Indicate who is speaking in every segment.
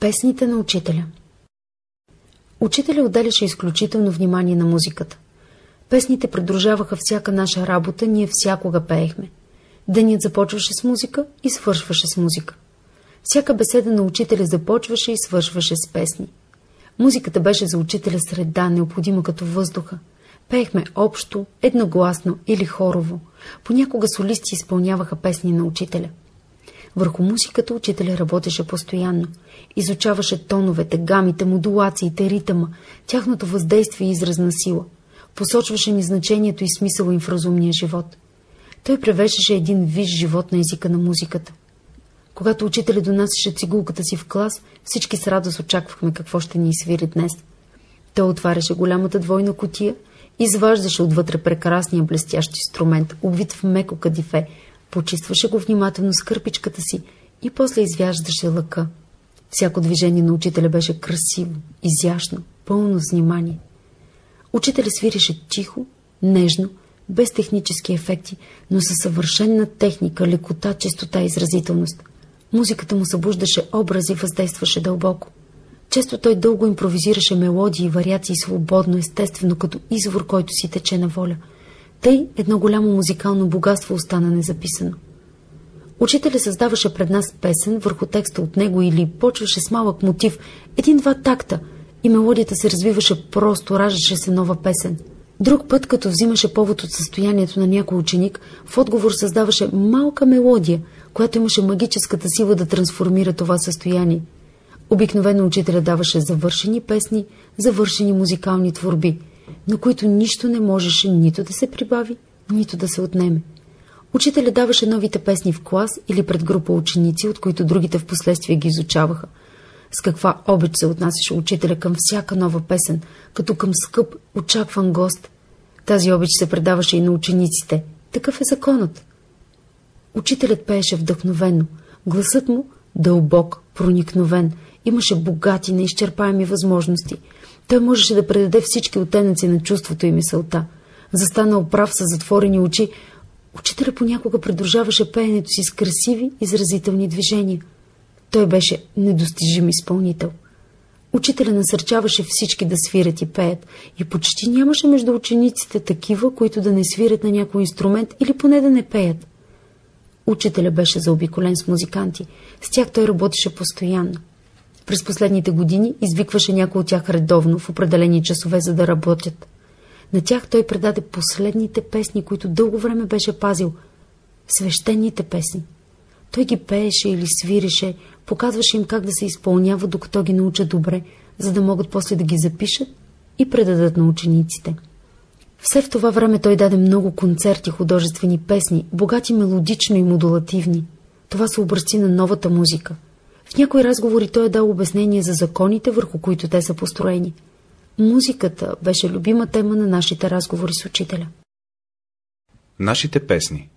Speaker 1: Песните на учителя Учителя отделяше изключително внимание на музиката. Песните придружаваха всяка наша работа, ние всякога пеехме. Денят започваше с музика и свършваше с музика. Всяка беседа на учителя започваше и свършваше с песни. Музиката беше за учителя среда, необходима като въздуха. Пеехме общо, едногласно или хорово. Понякога солисти изпълняваха песни на учителя. Върху музиката учителя работеше постоянно. Изучаваше тоновете, гамите, модулациите, ритъма, тяхното въздействие и изразна сила. Посочваше ни значението и смисъла им в разумния живот. Той превеждаше един виж живот на езика на музиката. Когато учителя донасяше цигулката си в клас, всички с радост очаквахме какво ще ни свири днес. Той отваряше голямата двойна котия, изваждаше отвътре прекрасния блестящ инструмент, обвит в меко кадифе, почистваше го внимателно с кърпичката си и после извяждаше лъка. Всяко движение на учителя беше красиво, изящно, пълно с внимание. Учителя свиреше тихо, нежно, без технически ефекти, но със съвършенна техника, лекота, чистота и изразителност. Музиката му събуждаше образи, въздействаше дълбоко. Често той дълго импровизираше мелодии и вариации свободно, естествено, като извор, който си тече на воля. Тъй едно голямо музикално богатство остана незаписано. Учителя създаваше пред нас песен върху текста от него или почваше с малък мотив, един-два такта, и мелодията се развиваше просто, раждаше се нова песен. Друг път, като взимаше повод от състоянието на някой ученик, в отговор създаваше малка мелодия, която имаше магическата сила да трансформира това състояние. Обикновено учителя даваше завършени песни, завършени музикални творби, на които нищо не можеше нито да се прибави, нито да се отнеме. Учителя даваше новите песни в клас или пред група ученици, от които другите в последствие ги изучаваха. С каква обич се отнасяше учителя към всяка нова песен, като към скъп, очакван гост. Тази обич се предаваше и на учениците. Такъв е законът. Учителят пееше вдъхновено. Гласът му дълбок, проникновен. Имаше богати, неизчерпаеми възможности. Той можеше да предаде всички оттенъци на чувството и мисълта. Застанал прав с затворени очи, учителя понякога придружаваше пеенето си с красиви, изразителни движения. Той беше недостижим изпълнител. Учителя насърчаваше всички да свирят и пеят и почти нямаше между учениците такива, които да не свирят на някой инструмент или поне да не пеят. Учителя беше заобиколен с музиканти. С тях той работеше постоянно. През последните години извикваше някой от тях редовно в определени часове, за да работят. На тях той предаде последните песни, които дълго време беше пазил. Свещените песни. Той ги пееше или свиреше, показваше им как да се изпълнява, докато ги научат добре, за да могат после да ги запишат и предадат на учениците. Все в това време той даде много концерти, художествени песни, богати мелодично и модулативни. Това са образци на новата музика. В някои разговори той е дал обяснение за законите, върху които те са построени. Музиката беше любима тема на нашите разговори с учителя.
Speaker 2: Нашите песни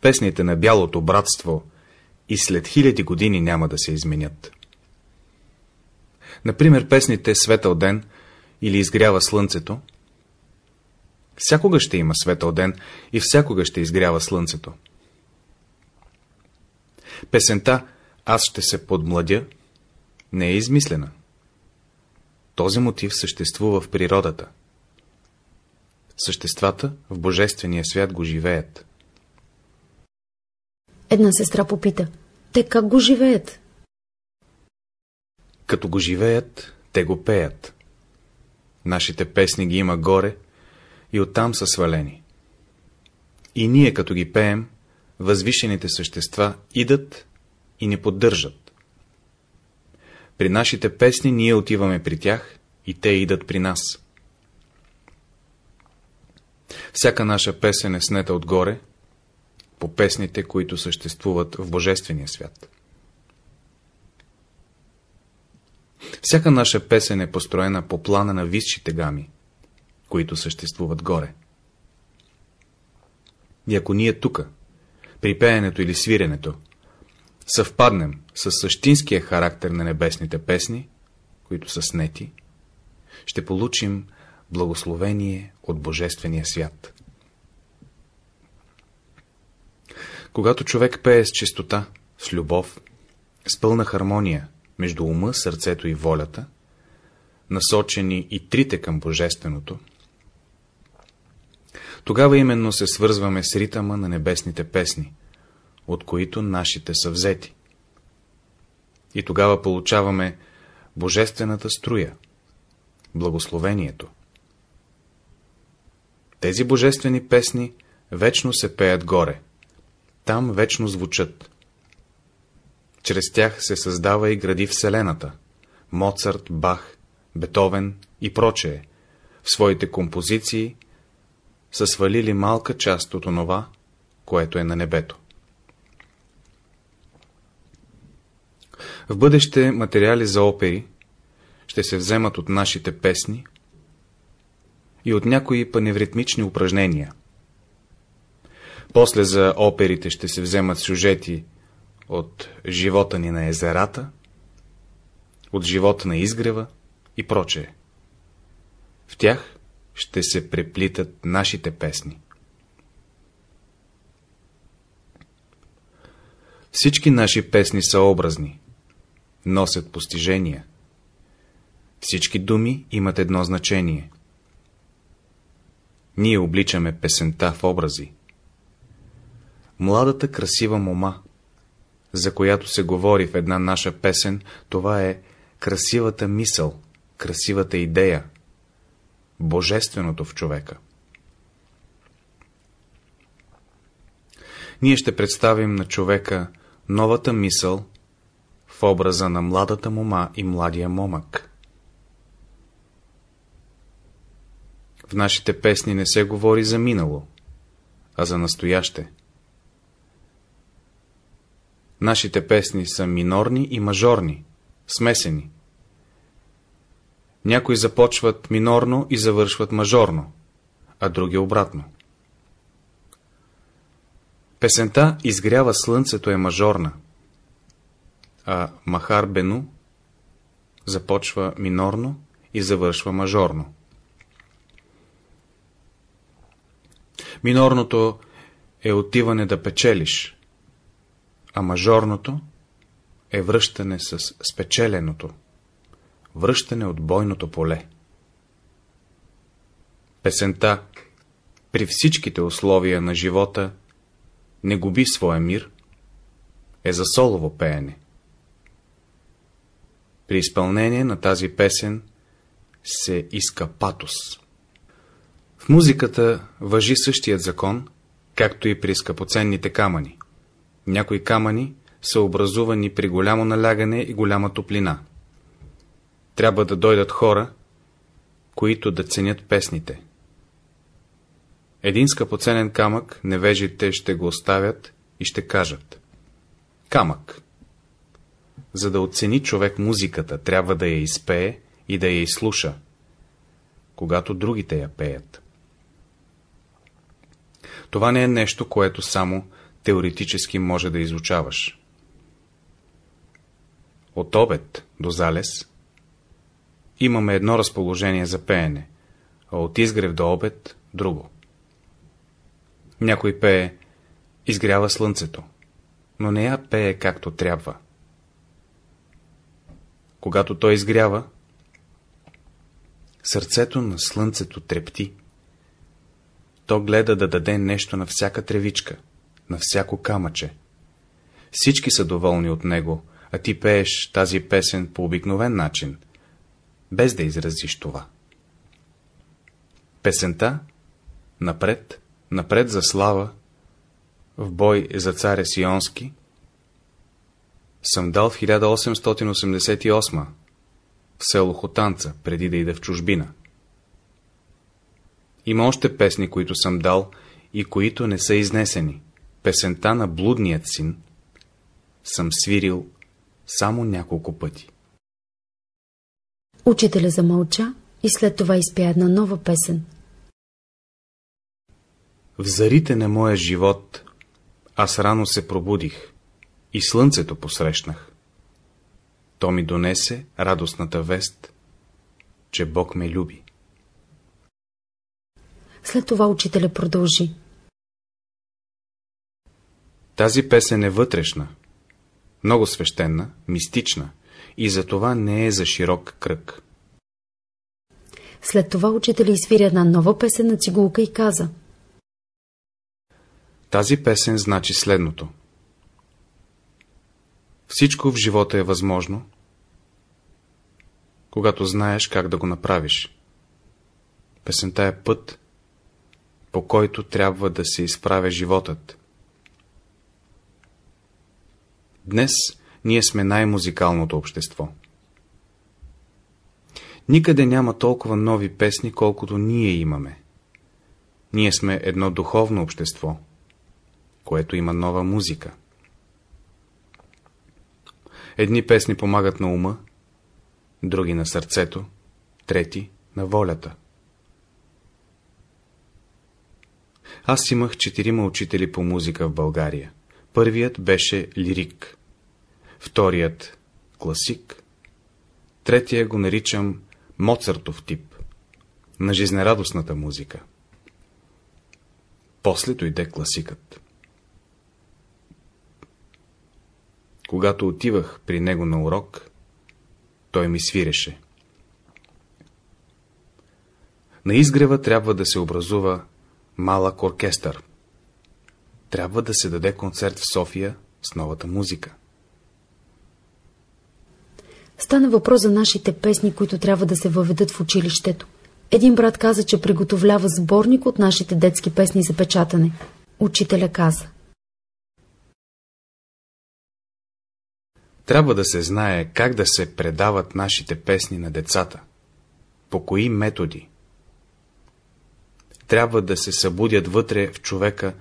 Speaker 2: Песните на Бялото братство и след хиляди години няма да се изменят. Например, песните Светъл ден или Изгрява слънцето – Всякога ще има светъл ден и всякога ще изгрява слънцето. Песента «Аз ще се подмладя» не е измислена. Този мотив съществува в природата. Съществата в Божествения свят го живеят.
Speaker 1: Една сестра попита, те как го живеят?
Speaker 2: Като го живеят, те го пеят. Нашите песни ги има горе, и оттам са свалени. И ние, като ги пеем, възвишените същества идат и ни поддържат. При нашите песни ние отиваме при тях и те идат при нас. Всяка наша песен е снета отгоре, по песните, които съществуват в Божествения свят. Всяка наша песен е построена по плана на висшите гами, които съществуват горе. И ако ние тука, при пеенето или свиренето, съвпаднем с същинския характер на небесните песни, които са снети, ще получим благословение от Божествения свят. Когато човек пее с чистота, с любов, с пълна хармония, между ума, сърцето и волята, насочени и трите към Божественото, тогава именно се свързваме с ритъма на небесните песни, от които нашите са взети. И тогава получаваме Божествената струя, благословението. Тези божествени песни вечно се пеят горе, там вечно звучат. Чрез тях се създава и гради Вселената. Моцарт, Бах, Бетовен и прочее в своите композиции са свалили малка част от онова, което е на небето. В бъдеще материали за опери ще се вземат от нашите песни и от някои паневритмични упражнения. После за оперите ще се вземат сюжети от живота ни на езерата, от живота на изгрева и прочее. В тях ще се преплитат нашите песни. Всички наши песни са образни, носят постижения. Всички думи имат едно значение. Ние обличаме песента в образи. Младата красива мома, за която се говори в една наша песен, това е красивата мисъл, красивата идея, божественото в човека. Ние ще представим на човека новата мисъл в образа на младата мома и младия момък. В нашите песни не се говори за минало, а за настояще. Нашите песни са минорни и мажорни, смесени. Някои започват минорно и завършват мажорно, а други обратно. Песента «Изгрява слънцето» е мажорна, а Махар Бену започва минорно и завършва мажорно. Минорното е отиване да печелиш, а мажорното е връщане с спечеленото, връщане от бойното поле. Песента при всичките условия на живота не губи своя мир, е за солово пеене. При изпълнение на тази песен се иска патос. В музиката въжи същият закон, както и при скъпоценните камъни. Някои камъни са образувани при голямо налягане и голяма топлина. Трябва да дойдат хора, които да ценят песните. Един скъпоценен камък невежите ще го оставят и ще кажат. Камък. За да оцени човек музиката, трябва да я изпее и да я изслуша, когато другите я пеят. Това не е нещо, което само теоретически може да изучаваш. От обед до залез имаме едно разположение за пеене, а от изгрев до обед – друго. Някой пее «Изгрява слънцето», но не я пее както трябва. Когато той изгрява, сърцето на слънцето трепти. То гледа да даде нещо на всяка тревичка, на всяко камъче. Всички са доволни от него, а ти пееш тази песен по обикновен начин, без да изразиш това. Песента напред, напред за слава, в бой за царя Сионски, съм дал в 1888 в село Хотанца, преди да ида в чужбина. Има още песни, които съм дал и които не са изнесени. Песента на блудният син съм свирил само няколко пъти.
Speaker 1: Учителя замълча и след това изпя една нова песен.
Speaker 2: В зарите на моя живот аз рано се пробудих и слънцето посрещнах. То ми донесе радостната вест, че Бог ме люби.
Speaker 1: След това учителя продължи.
Speaker 2: Тази песен е вътрешна, много свещена, мистична и затова не е за широк кръг.
Speaker 1: След това учителя изсвиря една нова песен на цигулка и каза.
Speaker 2: Тази песен значи следното. Всичко в живота е възможно, когато знаеш как да го направиш. Песента е път, по който трябва да се изправя животът. Днес ние сме най-музикалното общество. Никъде няма толкова нови песни, колкото ние имаме. Ние сме едно духовно общество, което има нова музика. Едни песни помагат на ума, други на сърцето, трети на волята. Аз имах четирима учители по музика в България. Първият беше лирик, вторият класик, третия го наричам Моцартов тип, на жизнерадостната музика. После дойде класикът. Когато отивах при него на урок, той ми свиреше. На изгрева трябва да се образува малък оркестър. Трябва да се даде концерт в София с новата музика.
Speaker 1: Стана въпрос за нашите песни, които трябва да се въведат в училището. Един брат каза, че приготовлява сборник от нашите детски песни за печатане. Учителя каза.
Speaker 2: Трябва да се знае как да се предават нашите песни на децата. По кои методи. Трябва да се събудят вътре в човека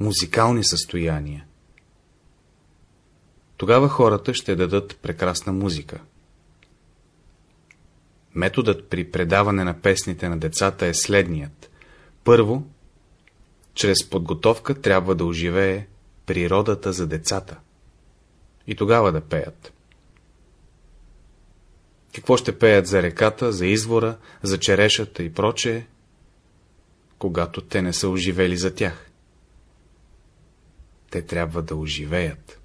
Speaker 2: музикални състояния. Тогава хората ще дадат прекрасна музика. Методът при предаване на песните на децата е следният. Първо, чрез подготовка трябва да оживее природата за децата. И тогава да пеят. Какво ще пеят за реката, за извора, за черешата и прочее, когато те не са оживели за тях? Те трябва да оживеят.